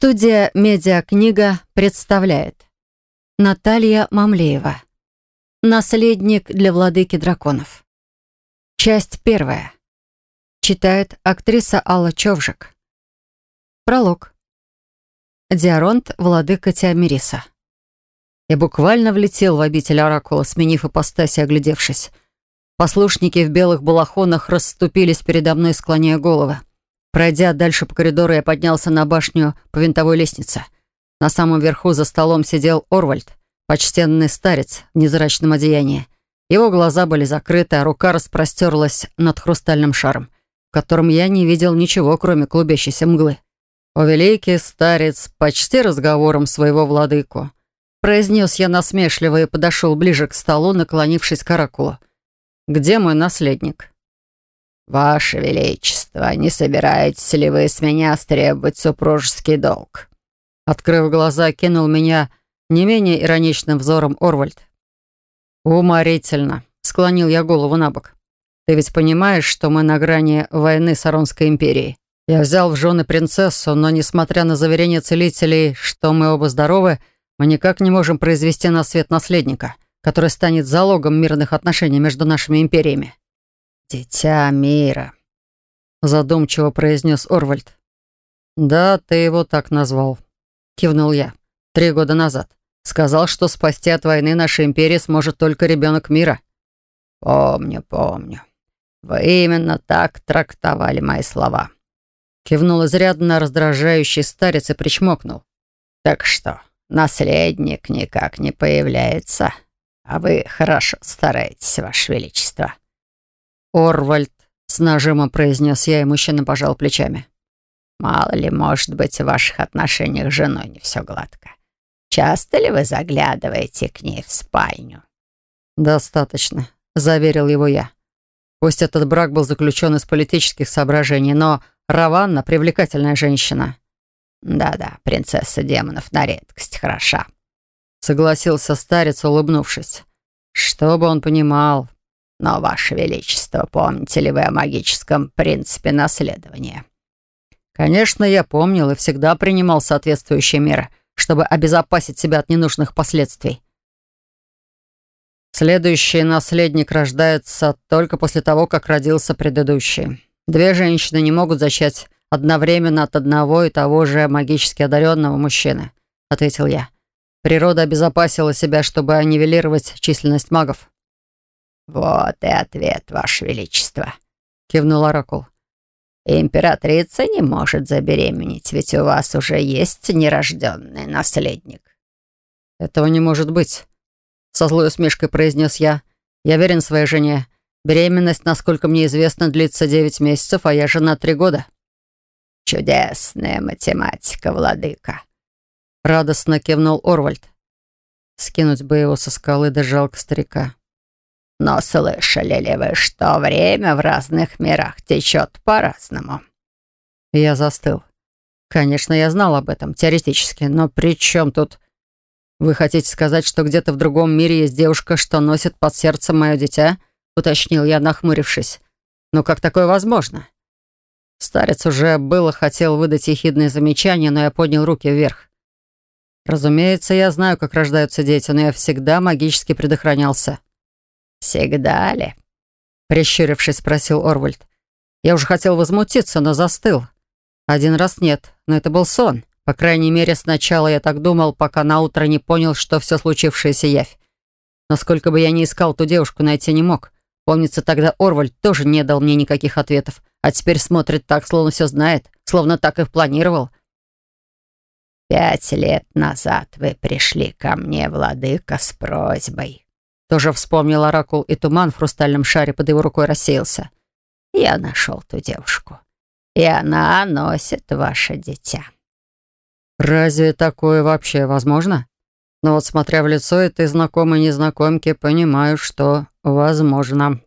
Студия «Медиакнига» представляет. Наталья Мамлеева. Наследник для владыки драконов Часть первая. Читает актриса Алла Човжик. Пролог. Диаронт, владыка Теомириса. Я буквально влетел в обитель Оракула, сменив ипостась и оглядевшись. Послушники в белых балахонах расступились передо мной, склоняя головы. Пройдя дальше по коридору, я поднялся на башню по винтовой лестнице. На самом верху за столом сидел Орвальд, почтенный старец в незрачном одеянии. Его глаза были закрыты, а рука распростерлась над хрустальным шаром, в котором я не видел ничего, кроме клубящейся мглы. «О, великий старец, почти разговором своего владыку!» Произнес я насмешливо и подошел ближе к столу, наклонившись к оракулу. «Где мой наследник?» «Ваше Величество, не собираетесь ли вы с меня стребовать супружеский долг?» Открыв глаза, кинул меня не менее ироничным взором Орвальд. «Уморительно», — склонил я голову на бок. «Ты ведь понимаешь, что мы на грани войны с Аронской империей? Я взял в жены принцессу, но, несмотря на заверения целителей, что мы оба здоровы, мы никак не можем произвести на свет наследника, который станет залогом мирных отношений между нашими империями. «Дитя мира», — задумчиво произнес Орвальд. «Да, ты его так назвал», — кивнул я. «Три года назад. Сказал, что спасти от войны нашей империи сможет только ребенок мира». «Помню, помню. Вы именно так трактовали мои слова». Кивнул изрядно раздражающий старец и причмокнул. «Так что, наследник никак не появляется, а вы хорошо стараетесь, Ваше Величество». «Орвальд», — с нажимом произнес я, и мужчина пожал плечами. «Мало ли, может быть, в ваших отношениях с женой не все гладко. Часто ли вы заглядываете к ней в спальню?» «Достаточно», — заверил его я. Пусть этот брак был заключен из политических соображений, но Раванна — привлекательная женщина. «Да-да, принцесса демонов на редкость хороша», — согласился старец, улыбнувшись. «Что бы он понимал, но, Ваше Величество, помните ли вы о магическом принципе наследования?» «Конечно, я помнил и всегда принимал соответствующие меры, чтобы обезопасить себя от ненужных последствий. Следующий наследник рождается только после того, как родился предыдущий. Две женщины не могут зачать одновременно от одного и того же магически одаренного мужчины», — ответил я. «Природа обезопасила себя, чтобы нивелировать численность магов». «Вот и ответ, Ваше Величество», — кивнул Оракул. «Императрица не может забеременеть, ведь у вас уже есть нерожденный наследник». «Этого не может быть», — со злой усмешкой произнес я. «Я верен своей жене. Беременность, насколько мне известно, длится девять месяцев, а я жена три года». «Чудесная математика, владыка», — радостно кивнул Орвальд. Скинуть бы его со скалы, да жалко старика. Но слышали ли вы, что время в разных мирах течет по-разному?» Я застыл. Конечно, я знал об этом, теоретически, но при чем тут... Вы хотите сказать, что где-то в другом мире есть девушка, что носит под сердцем мое дитя? Уточнил я, нахмурившись. Ну как такое возможно? Старец уже было хотел выдать ехидное замечание, но я поднял руки вверх. Разумеется, я знаю, как рождаются дети, но я всегда магически предохранялся. «Всегда ли?» Прищурившись, спросил Орвальд. Я уже хотел возмутиться, но застыл. Один раз нет, но это был сон. По крайней мере, сначала я так думал, пока наутро не понял, что все случившееся явь. Но сколько бы я ни искал, ту девушку найти не мог. Помнится, тогда Орвальд тоже не дал мне никаких ответов, а теперь смотрит так, словно все знает, словно так и планировал. «Пять лет назад вы пришли ко мне, владыка, с просьбой», тоже вспомнил оракул, и туман в хрустальном шаре под его рукой рассеялся. «Я нашел ту девушку, и она носит ваше дитя». «Разве такое вообще возможно?» Но вот смотря в лицо этой знакомой незнакомки, понимаю, что возможно.